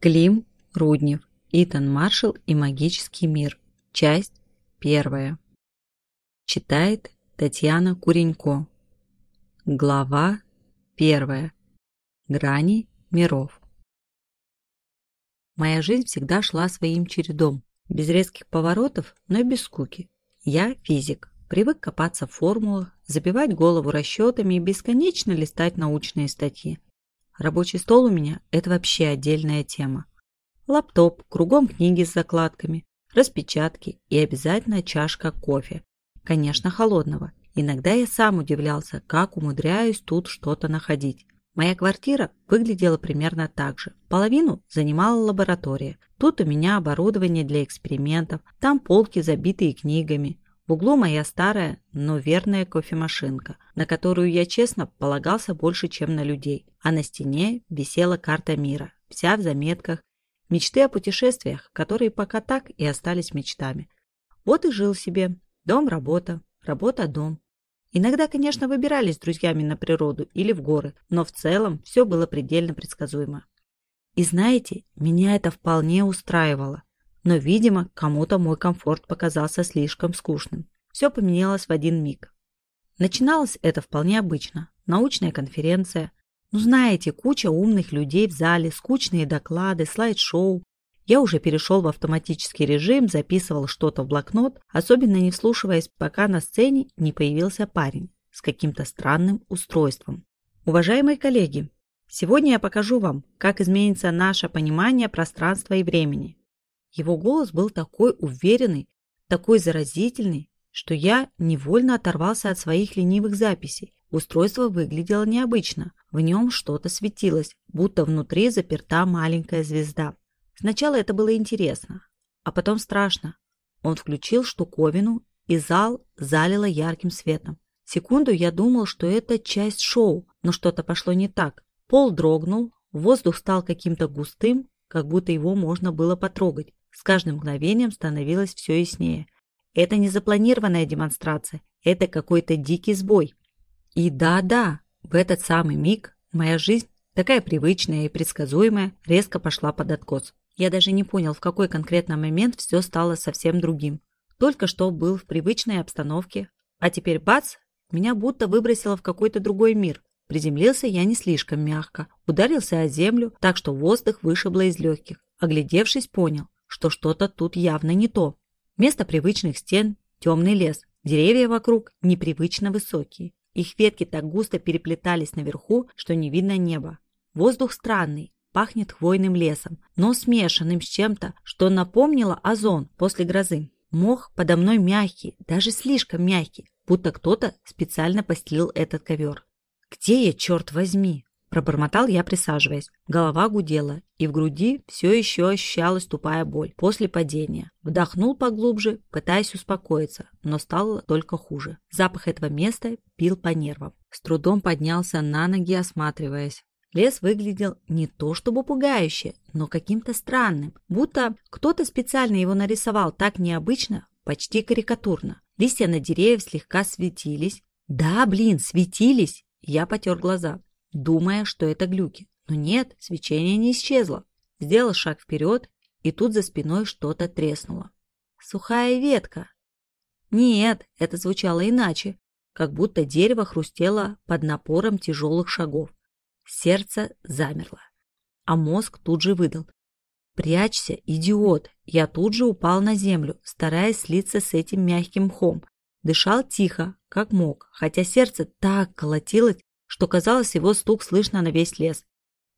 Клим Руднев, Итан Маршалл и магический мир. Часть первая. Читает Татьяна Куренько. Глава первая. Грани миров. Моя жизнь всегда шла своим чередом, без резких поворотов, но и без скуки. Я физик, привык копаться в формулах, забивать голову расчетами и бесконечно листать научные статьи. Рабочий стол у меня – это вообще отдельная тема. Лаптоп, кругом книги с закладками, распечатки и обязательно чашка кофе. Конечно, холодного. Иногда я сам удивлялся, как умудряюсь тут что-то находить. Моя квартира выглядела примерно так же. Половину занимала лаборатория. Тут у меня оборудование для экспериментов, там полки, забитые книгами. В углу моя старая, но верная кофемашинка, на которую я честно полагался больше, чем на людей. А на стене висела карта мира, вся в заметках, мечты о путешествиях, которые пока так и остались мечтами. Вот и жил себе. Дом-работа, работа-дом. Иногда, конечно, выбирались с друзьями на природу или в горы, но в целом все было предельно предсказуемо. И знаете, меня это вполне устраивало. Но, видимо, кому-то мой комфорт показался слишком скучным. Все поменялось в один миг. Начиналось это вполне обычно. Научная конференция. Ну, знаете, куча умных людей в зале, скучные доклады, слайд-шоу. Я уже перешел в автоматический режим, записывал что-то в блокнот, особенно не вслушиваясь, пока на сцене не появился парень с каким-то странным устройством. Уважаемые коллеги, сегодня я покажу вам, как изменится наше понимание пространства и времени. Его голос был такой уверенный, такой заразительный, что я невольно оторвался от своих ленивых записей. Устройство выглядело необычно. В нем что-то светилось, будто внутри заперта маленькая звезда. Сначала это было интересно, а потом страшно. Он включил штуковину, и зал залило ярким светом. Секунду я думал, что это часть шоу, но что-то пошло не так. Пол дрогнул, воздух стал каким-то густым, как будто его можно было потрогать. С каждым мгновением становилось все яснее. Это не запланированная демонстрация, это какой-то дикий сбой. И да-да, в этот самый миг моя жизнь, такая привычная и предсказуемая, резко пошла под откос. Я даже не понял, в какой конкретно момент все стало совсем другим. Только что был в привычной обстановке, а теперь бац, меня будто выбросило в какой-то другой мир. Приземлился я не слишком мягко, ударился о землю, так что воздух вышибло из легких. Оглядевшись, понял, что что-то тут явно не то. Вместо привычных стен – темный лес, деревья вокруг непривычно высокие. Их ветки так густо переплетались наверху, что не видно неба. Воздух странный, пахнет хвойным лесом, но смешанным с чем-то, что напомнило озон после грозы. Мох подо мной мягкий, даже слишком мягкий, будто кто-то специально постелил этот ковер. Где я, черт возьми? Пробормотал я, присаживаясь. Голова гудела, и в груди все еще ощущалась тупая боль после падения. Вдохнул поглубже, пытаясь успокоиться, но стало только хуже. Запах этого места бил по нервам. С трудом поднялся на ноги, осматриваясь. Лес выглядел не то чтобы пугающе, но каким-то странным, будто кто-то специально его нарисовал так необычно, почти карикатурно. Листья на деревьях слегка светились. Да, блин, светились! Я потер глаза думая, что это глюки. Но нет, свечение не исчезло. Сделал шаг вперед, и тут за спиной что-то треснуло. Сухая ветка. Нет, это звучало иначе, как будто дерево хрустело под напором тяжелых шагов. Сердце замерло, а мозг тут же выдал. «Прячься, идиот!» Я тут же упал на землю, стараясь слиться с этим мягким мхом. Дышал тихо, как мог, хотя сердце так колотилось, что казалось, его стук слышно на весь лес.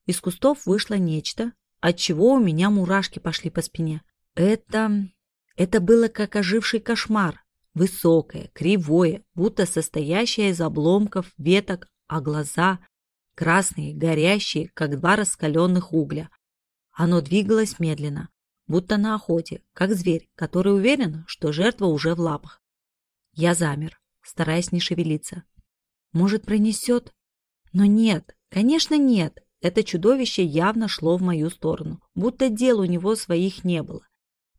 Из кустов вышло нечто, от чего у меня мурашки пошли по спине. Это... это было как оживший кошмар. Высокое, кривое, будто состоящее из обломков, веток, а глаза красные, горящие, как два раскаленных угля. Оно двигалось медленно, будто на охоте, как зверь, который уверен, что жертва уже в лапах. Я замер, стараясь не шевелиться. Может, пронесет? Но нет, конечно нет. Это чудовище явно шло в мою сторону, будто дел у него своих не было.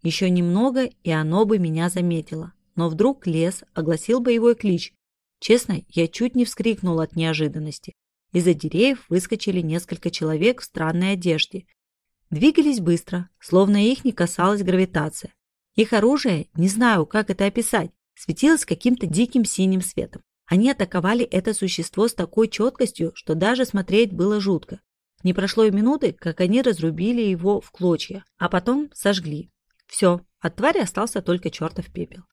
Еще немного, и оно бы меня заметило. Но вдруг лес огласил боевой клич. Честно, я чуть не вскрикнул от неожиданности. Из-за деревьев выскочили несколько человек в странной одежде. Двигались быстро, словно их не касалась гравитация. Их оружие, не знаю, как это описать, светилось каким-то диким синим светом. Они атаковали это существо с такой четкостью, что даже смотреть было жутко. Не прошло и минуты, как они разрубили его в клочья, а потом сожгли. Все, от твари остался только чертов пепел.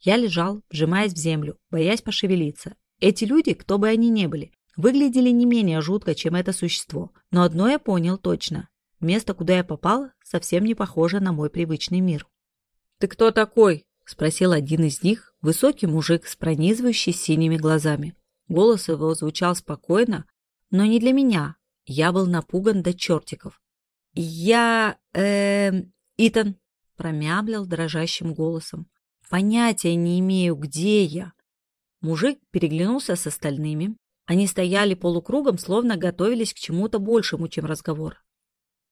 Я лежал, вжимаясь в землю, боясь пошевелиться. Эти люди, кто бы они ни были, выглядели не менее жутко, чем это существо. Но одно я понял точно. Место, куда я попал, совсем не похоже на мой привычный мир. «Ты кто такой?» – спросил один из них, высокий мужик с пронизывающий синими глазами. Голос его звучал спокойно, но не для меня. Я был напуган до чертиков. «Я... э... Итан», – промямлил дрожащим голосом. «Понятия не имею, где я». Мужик переглянулся с остальными. Они стояли полукругом, словно готовились к чему-то большему, чем разговор.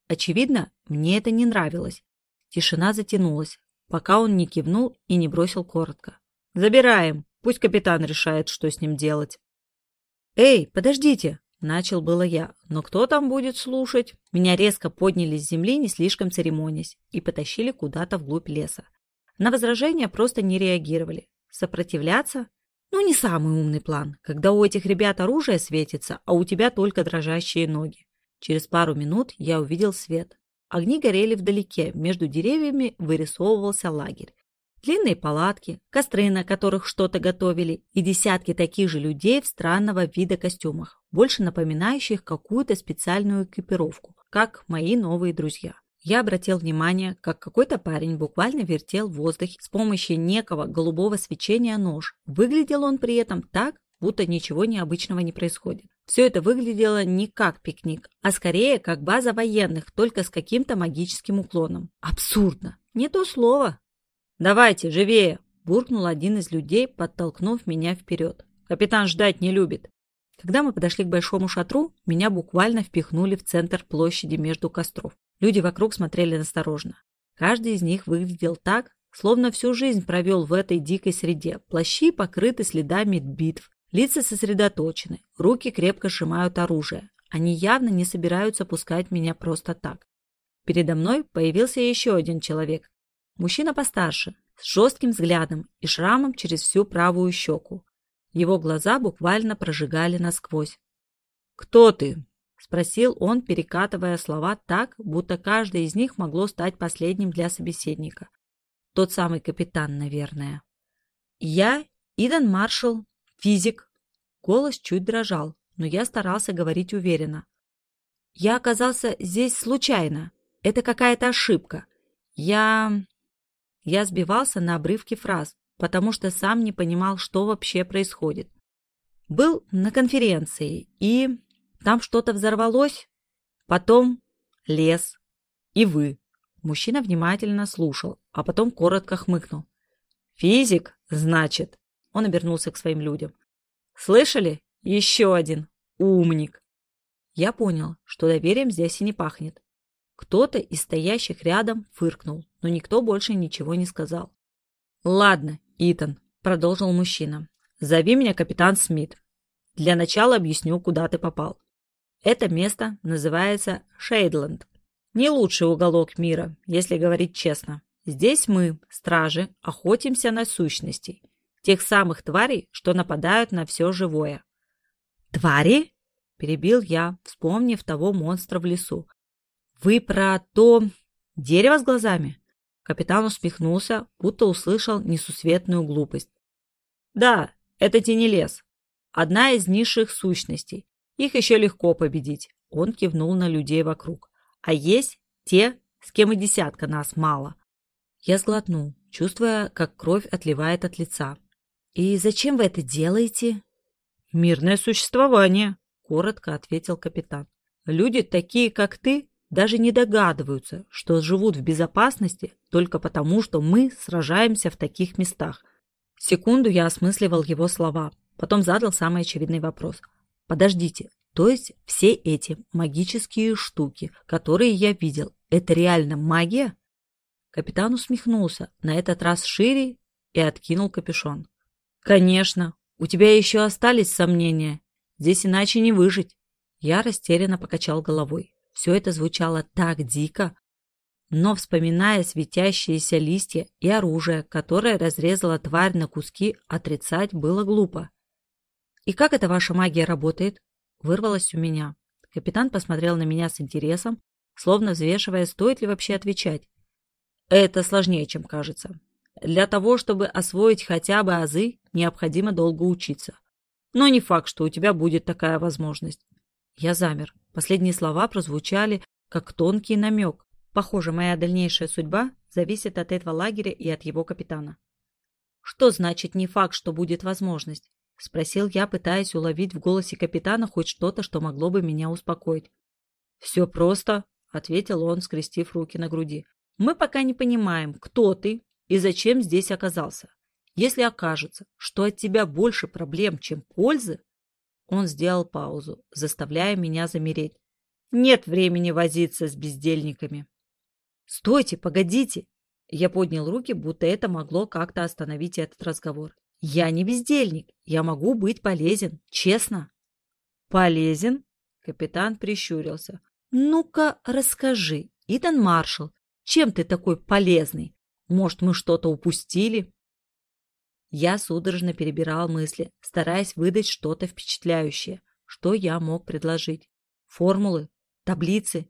Очевидно, мне это не нравилось. Тишина затянулась, пока он не кивнул и не бросил коротко. «Забираем. Пусть капитан решает, что с ним делать». «Эй, подождите!» – начал было я. «Но кто там будет слушать?» Меня резко подняли с земли, не слишком церемонясь, и потащили куда-то вглубь леса. На возражения просто не реагировали. Сопротивляться? Ну, не самый умный план, когда у этих ребят оружие светится, а у тебя только дрожащие ноги. Через пару минут я увидел свет. Огни горели вдалеке, между деревьями вырисовывался лагерь. Длинные палатки, костры, на которых что-то готовили, и десятки таких же людей в странного вида костюмах, больше напоминающих какую-то специальную экипировку, как мои новые друзья. Я обратил внимание, как какой-то парень буквально вертел в воздухе с помощью некого голубого свечения нож. Выглядел он при этом так, будто ничего необычного не происходит. Все это выглядело не как пикник, а скорее как база военных, только с каким-то магическим уклоном. Абсурдно. Не то слово. «Давайте, живее!» – буркнул один из людей, подтолкнув меня вперед. «Капитан ждать не любит». Когда мы подошли к большому шатру, меня буквально впихнули в центр площади между костров. Люди вокруг смотрели насторожно. Каждый из них выглядел так, словно всю жизнь провел в этой дикой среде. Плащи покрыты следами битв, Лица сосредоточены, руки крепко сжимают оружие. Они явно не собираются пускать меня просто так. Передо мной появился еще один человек. Мужчина постарше, с жестким взглядом и шрамом через всю правую щеку. Его глаза буквально прожигали насквозь. «Кто ты?» – спросил он, перекатывая слова так, будто каждое из них могло стать последним для собеседника. Тот самый капитан, наверное. «Я Идан Маршалл Физик. Голос чуть дрожал, но я старался говорить уверенно. Я оказался здесь случайно. Это какая-то ошибка. Я... Я сбивался на обрывке фраз, потому что сам не понимал, что вообще происходит. Был на конференции, и там что-то взорвалось, потом лес, и вы. Мужчина внимательно слушал, а потом коротко хмыкнул. «Физик, значит?» Он обернулся к своим людям. «Слышали? Еще один. Умник!» Я понял, что доверием здесь и не пахнет. Кто-то из стоящих рядом фыркнул, но никто больше ничего не сказал. «Ладно, Итан», — продолжил мужчина. «Зови меня капитан Смит. Для начала объясню, куда ты попал. Это место называется Шейдленд. Не лучший уголок мира, если говорить честно. Здесь мы, стражи, охотимся на сущностей. Тех самых тварей, что нападают на все живое. «Твари?» – перебил я, вспомнив того монстра в лесу. «Вы про то дерево с глазами?» Капитан усмехнулся, будто услышал несусветную глупость. «Да, это тенелес. Одна из низших сущностей. Их еще легко победить». Он кивнул на людей вокруг. «А есть те, с кем и десятка нас мало». Я сглотнул, чувствуя, как кровь отливает от лица. «И зачем вы это делаете?» «Мирное существование», — коротко ответил капитан. «Люди, такие как ты, даже не догадываются, что живут в безопасности только потому, что мы сражаемся в таких местах». Секунду я осмысливал его слова, потом задал самый очевидный вопрос. «Подождите, то есть все эти магические штуки, которые я видел, это реально магия?» Капитан усмехнулся, на этот раз шире, и откинул капюшон. «Конечно. У тебя еще остались сомнения. Здесь иначе не выжить». Я растерянно покачал головой. Все это звучало так дико, но, вспоминая светящиеся листья и оружие, которое разрезала тварь на куски, отрицать было глупо. «И как эта ваша магия работает?» — вырвалось у меня. Капитан посмотрел на меня с интересом, словно взвешивая, стоит ли вообще отвечать. «Это сложнее, чем кажется. Для того, чтобы освоить хотя бы азы, необходимо долго учиться. Но не факт, что у тебя будет такая возможность». Я замер. Последние слова прозвучали, как тонкий намек. Похоже, моя дальнейшая судьба зависит от этого лагеря и от его капитана. Что значит не факт, что будет возможность? — спросил я, пытаясь уловить в голосе капитана хоть что-то, что могло бы меня успокоить. «Все просто», — ответил он, скрестив руки на груди. «Мы пока не понимаем, кто ты и зачем здесь оказался. Если окажется, что от тебя больше проблем, чем пользы...» Он сделал паузу, заставляя меня замереть. «Нет времени возиться с бездельниками». «Стойте, погодите!» Я поднял руки, будто это могло как-то остановить этот разговор. Я не бездельник, я могу быть полезен, честно. Полезен? Капитан прищурился. Ну-ка, расскажи, Итан Маршал, чем ты такой полезный? Может, мы что-то упустили? Я судорожно перебирал мысли, стараясь выдать что-то впечатляющее. Что я мог предложить? Формулы? Таблицы?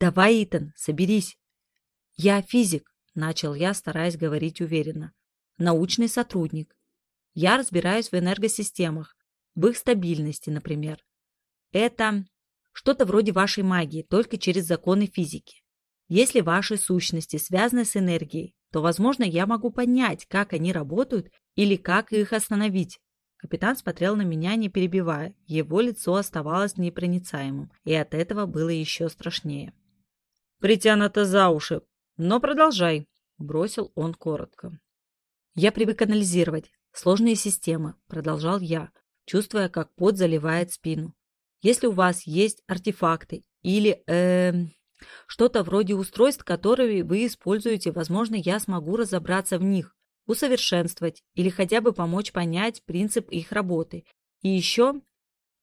Давай, Итан, соберись. Я физик, начал я, стараясь говорить уверенно. Научный сотрудник. Я разбираюсь в энергосистемах, в их стабильности, например. Это что-то вроде вашей магии, только через законы физики. Если ваши сущности связаны с энергией, то, возможно, я могу понять, как они работают или как их остановить. Капитан смотрел на меня, не перебивая. Его лицо оставалось непроницаемым, и от этого было еще страшнее. «Притянуто за уши. Но продолжай», — бросил он коротко. Я привык анализировать, Сложные системы, продолжал я, чувствуя, как пот заливает спину. Если у вас есть артефакты или э, что-то вроде устройств, которые вы используете, возможно, я смогу разобраться в них, усовершенствовать или хотя бы помочь понять принцип их работы. И еще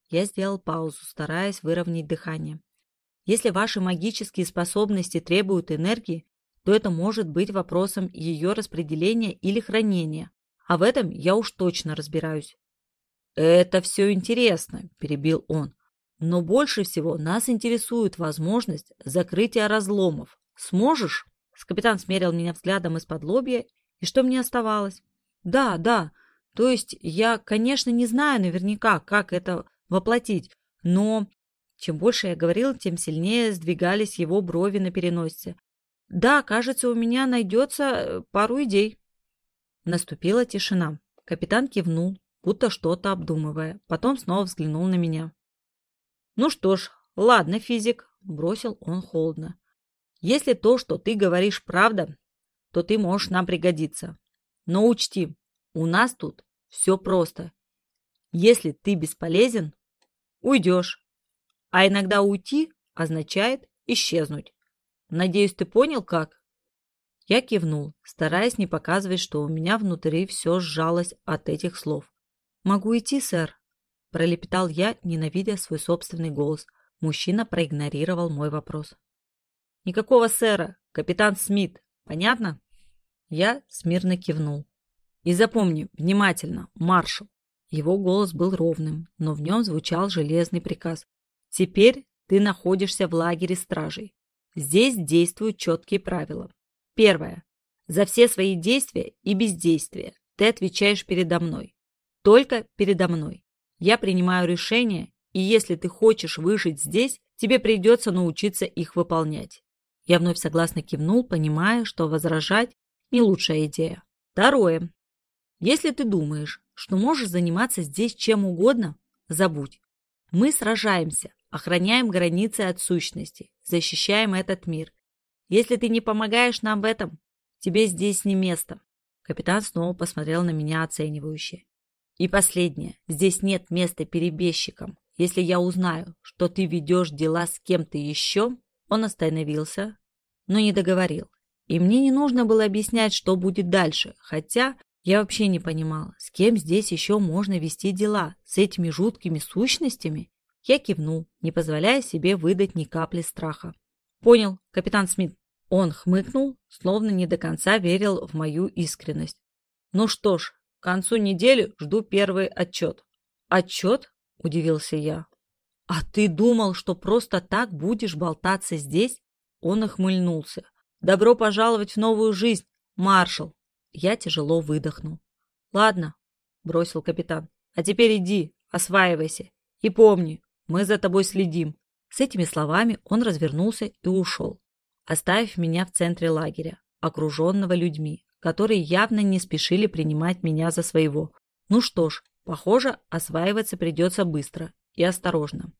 я сделал паузу, стараясь выровнять дыхание. Если ваши магические способности требуют энергии, то это может быть вопросом ее распределения или хранения. А в этом я уж точно разбираюсь. «Это все интересно», – перебил он. «Но больше всего нас интересует возможность закрытия разломов. Сможешь?» Капитан смерил меня взглядом из-под лобья, и что мне оставалось? «Да, да. То есть я, конечно, не знаю наверняка, как это воплотить, но...» Чем больше я говорил, тем сильнее сдвигались его брови на переносице. «Да, кажется, у меня найдется пару идей». Наступила тишина. Капитан кивнул, будто что-то обдумывая. Потом снова взглянул на меня. «Ну что ж, ладно, физик», — бросил он холодно. «Если то, что ты говоришь, правда, то ты можешь нам пригодиться. Но учти, у нас тут все просто. Если ты бесполезен, уйдешь. А иногда уйти означает исчезнуть. Надеюсь, ты понял, как?» Я кивнул, стараясь не показывать, что у меня внутри все сжалось от этих слов. «Могу идти, сэр?» – пролепетал я, ненавидя свой собственный голос. Мужчина проигнорировал мой вопрос. «Никакого сэра, капитан Смит, понятно?» Я смирно кивнул. «И запомни, внимательно, маршал!» Его голос был ровным, но в нем звучал железный приказ. «Теперь ты находишься в лагере стражей. Здесь действуют четкие правила. Первое. За все свои действия и бездействия ты отвечаешь передо мной. Только передо мной. Я принимаю решения, и если ты хочешь выжить здесь, тебе придется научиться их выполнять. Я вновь согласно кивнул, понимая, что возражать не лучшая идея. Второе. Если ты думаешь, что можешь заниматься здесь чем угодно, забудь. Мы сражаемся, охраняем границы от сущности, защищаем этот мир если ты не помогаешь нам в этом, тебе здесь не место. Капитан снова посмотрел на меня оценивающе. И последнее. Здесь нет места перебежчикам. Если я узнаю, что ты ведешь дела с кем-то еще, он остановился, но не договорил. И мне не нужно было объяснять, что будет дальше, хотя я вообще не понимала, с кем здесь еще можно вести дела, с этими жуткими сущностями Я кивнул, не позволяя себе выдать ни капли страха. «Понял, капитан Смит». Он хмыкнул, словно не до конца верил в мою искренность. «Ну что ж, к концу недели жду первый отчет». «Отчет?» – удивился я. «А ты думал, что просто так будешь болтаться здесь?» Он охмыльнулся. «Добро пожаловать в новую жизнь, маршал!» Я тяжело выдохнул. «Ладно», — бросил капитан. «А теперь иди, осваивайся. И помни, мы за тобой следим». С этими словами он развернулся и ушел, оставив меня в центре лагеря, окруженного людьми, которые явно не спешили принимать меня за своего. Ну что ж, похоже, осваиваться придется быстро и осторожно.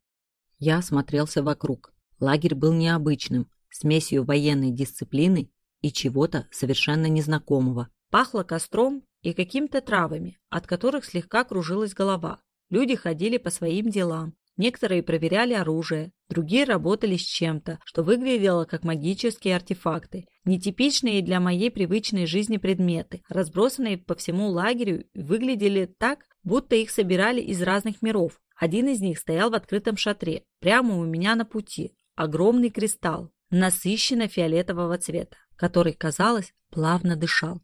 Я осмотрелся вокруг. Лагерь был необычным, смесью военной дисциплины и чего-то совершенно незнакомого. Пахло костром и какими-то травами, от которых слегка кружилась голова. Люди ходили по своим делам. Некоторые проверяли оружие, другие работали с чем-то, что выглядело как магические артефакты. Нетипичные для моей привычной жизни предметы, разбросанные по всему лагерю, выглядели так, будто их собирали из разных миров. Один из них стоял в открытом шатре, прямо у меня на пути. Огромный кристалл, насыщенно фиолетового цвета, который, казалось, плавно дышал.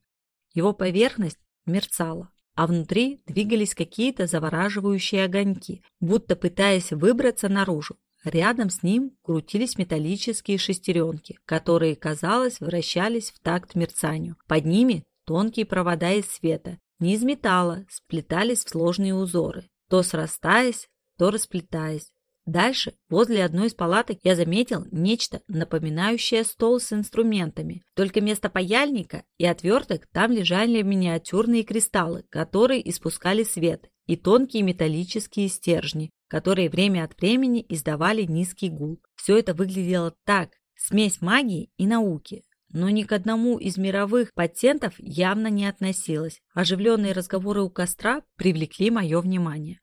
Его поверхность мерцала, а внутри двигались какие-то завораживающие огоньки, будто пытаясь выбраться наружу. Рядом с ним крутились металлические шестеренки, которые, казалось, вращались в такт мерцанию. Под ними тонкие провода из света, не из металла, сплетались в сложные узоры, то срастаясь, то расплетаясь. Дальше, возле одной из палаток, я заметил нечто напоминающее стол с инструментами. Только вместо паяльника и отверток там лежали миниатюрные кристаллы, которые испускали свет, и тонкие металлические стержни, которые время от времени издавали низкий гул. Все это выглядело так, смесь магии и науки, но ни к одному из мировых патентов явно не относилось. Оживленные разговоры у костра привлекли мое внимание.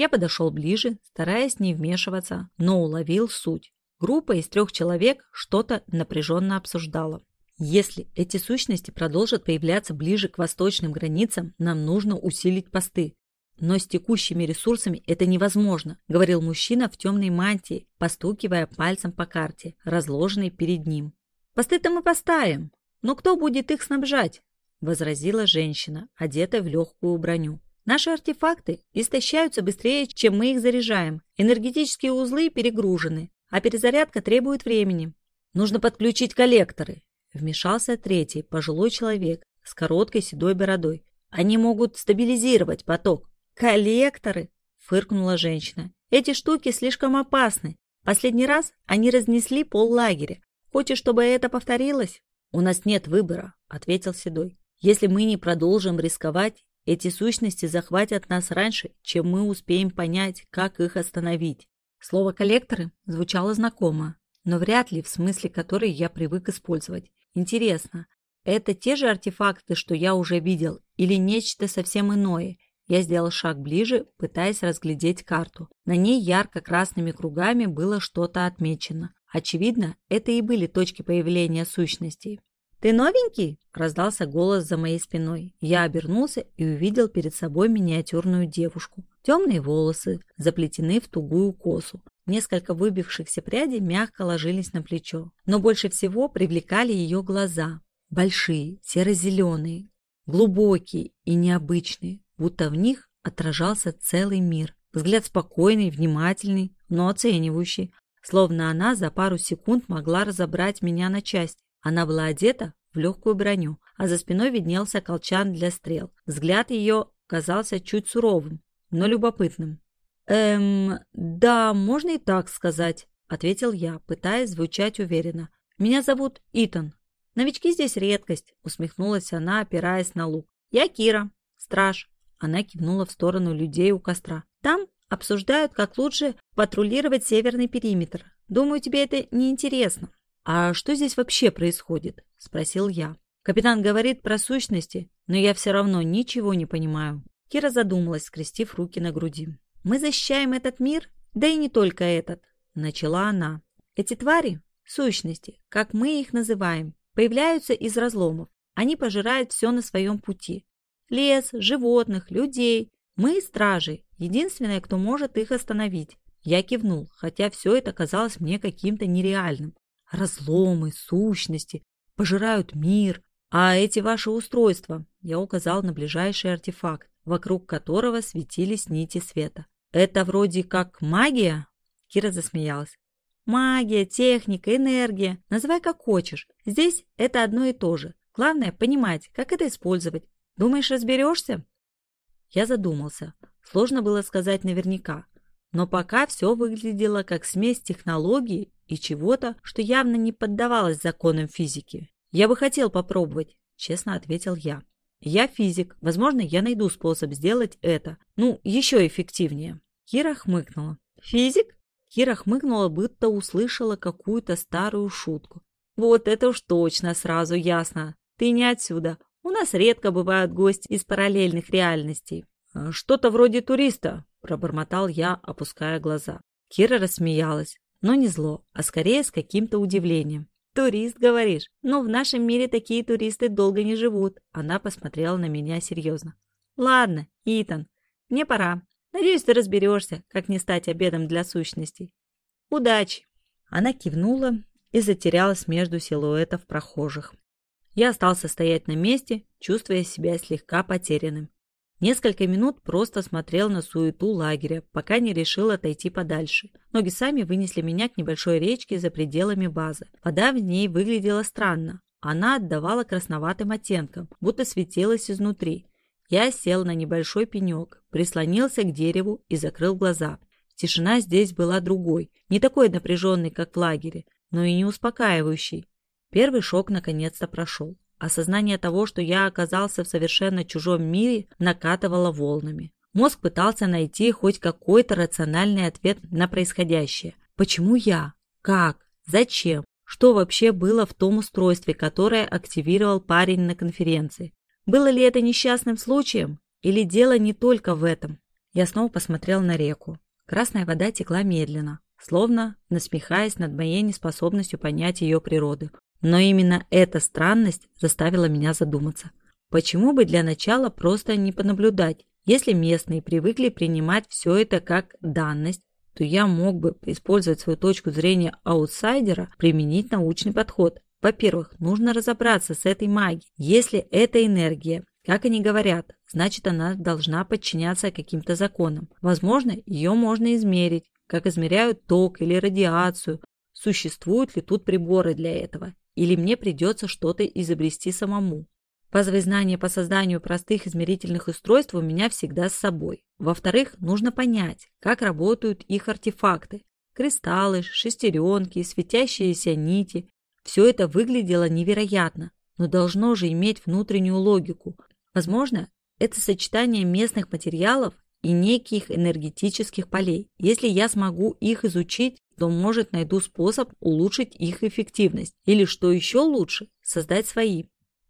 Я подошел ближе, стараясь не вмешиваться, но уловил суть. Группа из трех человек что-то напряженно обсуждала. Если эти сущности продолжат появляться ближе к восточным границам, нам нужно усилить посты. Но с текущими ресурсами это невозможно, говорил мужчина в темной мантии, постукивая пальцем по карте, разложенной перед ним. Посты-то мы поставим, но кто будет их снабжать? возразила женщина, одетая в легкую броню. Наши артефакты истощаются быстрее, чем мы их заряжаем. Энергетические узлы перегружены, а перезарядка требует времени. Нужно подключить коллекторы. Вмешался третий, пожилой человек с короткой седой бородой. Они могут стабилизировать поток. Коллекторы? Фыркнула женщина. Эти штуки слишком опасны. Последний раз они разнесли пол лагеря. Хочешь, чтобы это повторилось? У нас нет выбора, ответил Седой. Если мы не продолжим рисковать, эти сущности захватят нас раньше, чем мы успеем понять, как их остановить. Слово «коллекторы» звучало знакомо, но вряд ли в смысле который я привык использовать. Интересно, это те же артефакты, что я уже видел, или нечто совсем иное? Я сделал шаг ближе, пытаясь разглядеть карту. На ней ярко-красными кругами было что-то отмечено. Очевидно, это и были точки появления сущностей. «Ты новенький?» – раздался голос за моей спиной. Я обернулся и увидел перед собой миниатюрную девушку. Темные волосы заплетены в тугую косу. Несколько выбившихся прядей мягко ложились на плечо. Но больше всего привлекали ее глаза. Большие, серо-зеленые, глубокие и необычные, будто в них отражался целый мир. Взгляд спокойный, внимательный, но оценивающий, словно она за пару секунд могла разобрать меня на части. Она была одета в легкую броню, а за спиной виднелся колчан для стрел. Взгляд ее казался чуть суровым, но любопытным. «Эм, да, можно и так сказать», — ответил я, пытаясь звучать уверенно. «Меня зовут Итан. Новички здесь редкость», — усмехнулась она, опираясь на лук. «Я Кира, страж». Она кивнула в сторону людей у костра. «Там обсуждают, как лучше патрулировать северный периметр. Думаю, тебе это не интересно. «А что здесь вообще происходит?» – спросил я. Капитан говорит про сущности, но я все равно ничего не понимаю. Кира задумалась, скрестив руки на груди. «Мы защищаем этот мир? Да и не только этот», – начала она. «Эти твари, сущности, как мы их называем, появляются из разломов. Они пожирают все на своем пути. Лес, животных, людей. Мы – стражи, единственное, кто может их остановить. Я кивнул, хотя все это казалось мне каким-то нереальным. Разломы, сущности, пожирают мир. А эти ваши устройства, я указал на ближайший артефакт, вокруг которого светились нити света. Это вроде как магия? Кира засмеялась. Магия, техника, энергия, называй как хочешь. Здесь это одно и то же. Главное понимать, как это использовать. Думаешь, разберешься? Я задумался. Сложно было сказать наверняка. Но пока все выглядело как смесь технологий и чего-то, что явно не поддавалось законам физики. «Я бы хотел попробовать», — честно ответил я. «Я физик. Возможно, я найду способ сделать это. Ну, еще эффективнее». Кира хмыкнула. «Физик?» Кира хмыкнула, будто услышала какую-то старую шутку. «Вот это уж точно сразу ясно. Ты не отсюда. У нас редко бывают гости из параллельных реальностей». «А «Что-то вроде туриста», — пробормотал я, опуская глаза. Кира рассмеялась, но не зло, а скорее с каким-то удивлением. «Турист, говоришь? Но в нашем мире такие туристы долго не живут». Она посмотрела на меня серьезно. «Ладно, Итан, мне пора. Надеюсь, ты разберешься, как не стать обедом для сущностей. Удачи!» Она кивнула и затерялась между силуэтов прохожих. Я остался стоять на месте, чувствуя себя слегка потерянным. Несколько минут просто смотрел на суету лагеря, пока не решил отойти подальше. Ноги сами вынесли меня к небольшой речке за пределами базы. Вода в ней выглядела странно. Она отдавала красноватым оттенком, будто светилась изнутри. Я сел на небольшой пенек, прислонился к дереву и закрыл глаза. Тишина здесь была другой, не такой напряженной, как в лагере, но и не успокаивающей. Первый шок наконец-то прошел. Осознание того, что я оказался в совершенно чужом мире, накатывало волнами. Мозг пытался найти хоть какой-то рациональный ответ на происходящее. Почему я? Как? Зачем? Что вообще было в том устройстве, которое активировал парень на конференции? Было ли это несчастным случаем? Или дело не только в этом? Я снова посмотрел на реку. Красная вода текла медленно, словно насмехаясь над моей неспособностью понять ее природы. Но именно эта странность заставила меня задуматься. Почему бы для начала просто не понаблюдать? Если местные привыкли принимать все это как данность, то я мог бы использовать свою точку зрения аутсайдера, применить научный подход. Во-первых, нужно разобраться с этой магией. Если это энергия, как они говорят, значит она должна подчиняться каким-то законам. Возможно, ее можно измерить, как измеряют ток или радиацию. Существуют ли тут приборы для этого? Или мне придется что-то изобрести самому. Базовые знания по созданию простых измерительных устройств у меня всегда с собой. Во-вторых, нужно понять, как работают их артефакты. Кристаллы, шестеренки, светящиеся нити. Все это выглядело невероятно, но должно же иметь внутреннюю логику. Возможно, это сочетание местных материалов и неких энергетических полей. Если я смогу их изучить, то, может, найду способ улучшить их эффективность. Или, что еще лучше, создать свои.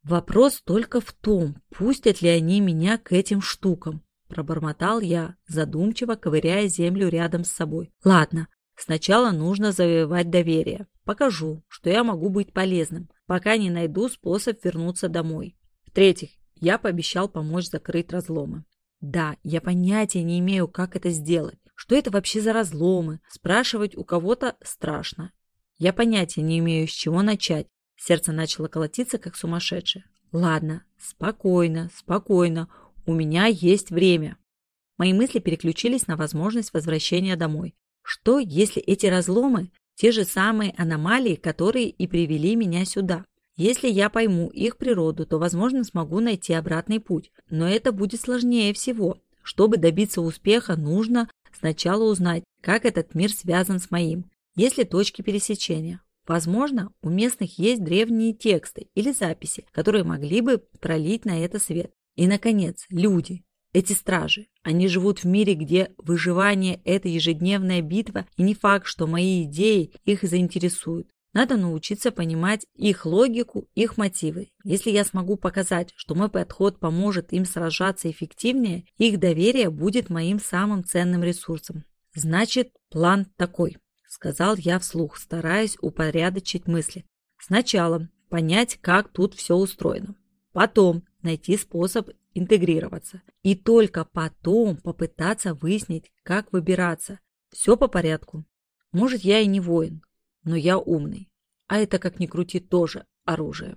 Вопрос только в том, пустят ли они меня к этим штукам. Пробормотал я, задумчиво ковыряя землю рядом с собой. Ладно, сначала нужно завоевать доверие. Покажу, что я могу быть полезным, пока не найду способ вернуться домой. В-третьих, я пообещал помочь закрыть разломы. Да, я понятия не имею, как это сделать. Что это вообще за разломы? Спрашивать у кого-то страшно. Я понятия не имею, с чего начать. Сердце начало колотиться, как сумасшедшее. Ладно, спокойно, спокойно. У меня есть время. Мои мысли переключились на возможность возвращения домой. Что, если эти разломы – те же самые аномалии, которые и привели меня сюда? Если я пойму их природу, то, возможно, смогу найти обратный путь. Но это будет сложнее всего. Чтобы добиться успеха, нужно Сначала узнать, как этот мир связан с моим, есть ли точки пересечения. Возможно, у местных есть древние тексты или записи, которые могли бы пролить на это свет. И, наконец, люди, эти стражи. Они живут в мире, где выживание – это ежедневная битва, и не факт, что мои идеи их заинтересуют. Надо научиться понимать их логику, их мотивы. Если я смогу показать, что мой подход поможет им сражаться эффективнее, их доверие будет моим самым ценным ресурсом. Значит, план такой, сказал я вслух, стараясь упорядочить мысли. Сначала понять, как тут все устроено. Потом найти способ интегрироваться. И только потом попытаться выяснить, как выбираться. Все по порядку. Может, я и не воин, но я умный. А это, как ни крути, тоже оружие.